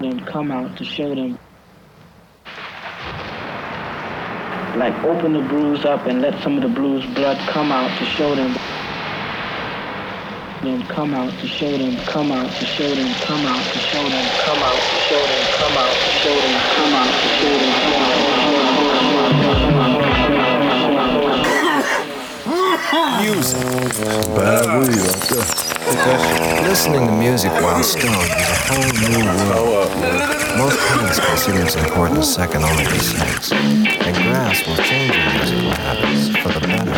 them come out to show them. Like open the bruise up and let some of the bruised blood come out to show them. Then come out to show them, come out to show them, come out to show them, come out to show them, come out to show them, Bad weed out there. Listening to music while stoned is a whole new world. Most parents consider its importance second only to sex. And grass will change your musical habits for the better.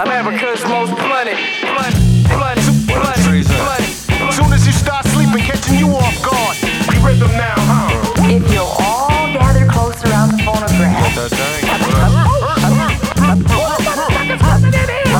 America's most blunted, blunt, blunt, blunt, blunt. Soon as you start sleeping, catching you off guard. We rhythm now, huh? If you'll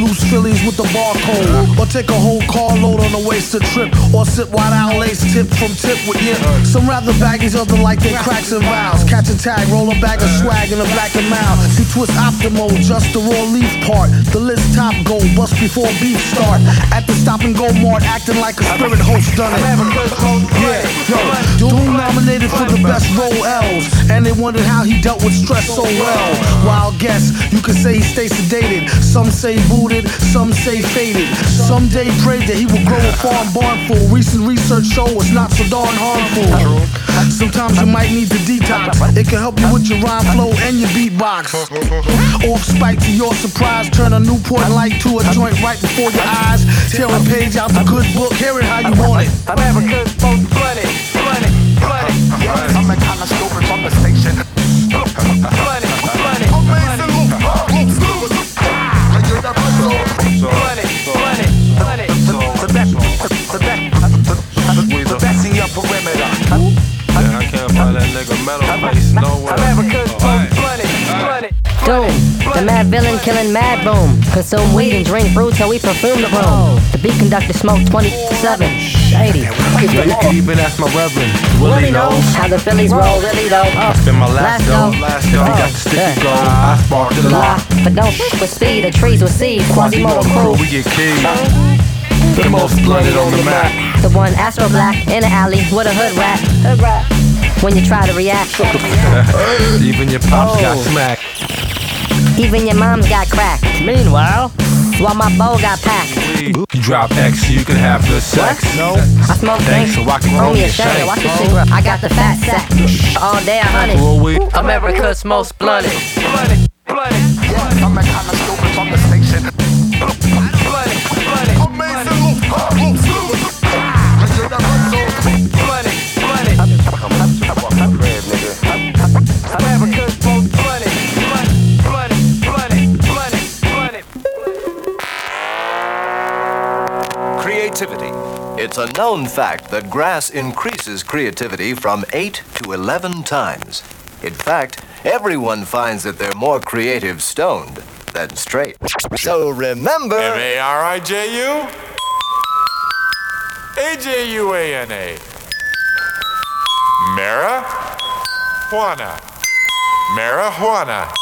loose Phillies with the barcode. Or take a whole carload on a wasted trip. Or sit wide out lace tip from tip with yip. Some rather baggies, other like they cracks and vows. Catch a tag, roll a bag of swag in a Black and Mild. See twist Optimo, just the raw leaf part. The list top go, bust before beef start. At the stop and go mart, acting like a spirit host done it. Yeah, yo, Doom nominated for the best role L's, and they wondered how he dealt with stress so well. Wild guess, you could say he stays sedated. Some say some say faded. Some day prayed that he would grow a farm barn full. Recent research show it's not so darn harmful. Sometimes you might need to detox. It can help you with your rhyme flow and your beatbox. Off spike to your surprise, turn a Newport light to a joint right before your eyes. Tear a page out the good book, hear it how you want it. Killing mad boom. Consume weed and drink brew till we perfume the room. The beat conductor smoke 27. Shady. Yo, you can even ask my reverend. Willie knows how the Phillies roll, really though. Uh, Spend my last dough. dough. If he got the sticky gold, I sparked the lot. but don't f with speed. The trees with seed. Quasimoto crew. we get keyed. The most blooded on the map. The one Astro Black in the alley with a hood rat. Hood rat. When you try to react, Even your pops got smacked. Even your mom's got cracked. Meanwhile, while my bow got packed. You drop X so you can have good sex. No, I smoke Thanks, so I can Roll roll me a your shank. shank. Watch this shit. I got the fat sack. All day a hundred. Well, we America's most blunted, blunted, blunted, I'm the kind of stupid from the station. Creativity. It's a known fact that grass increases creativity from 8 to 11 times. In fact, everyone finds that they're more creative stoned than straight. So remember. M-A-R-I-J-U A-J-U-A-N-A Marijuana Marijuana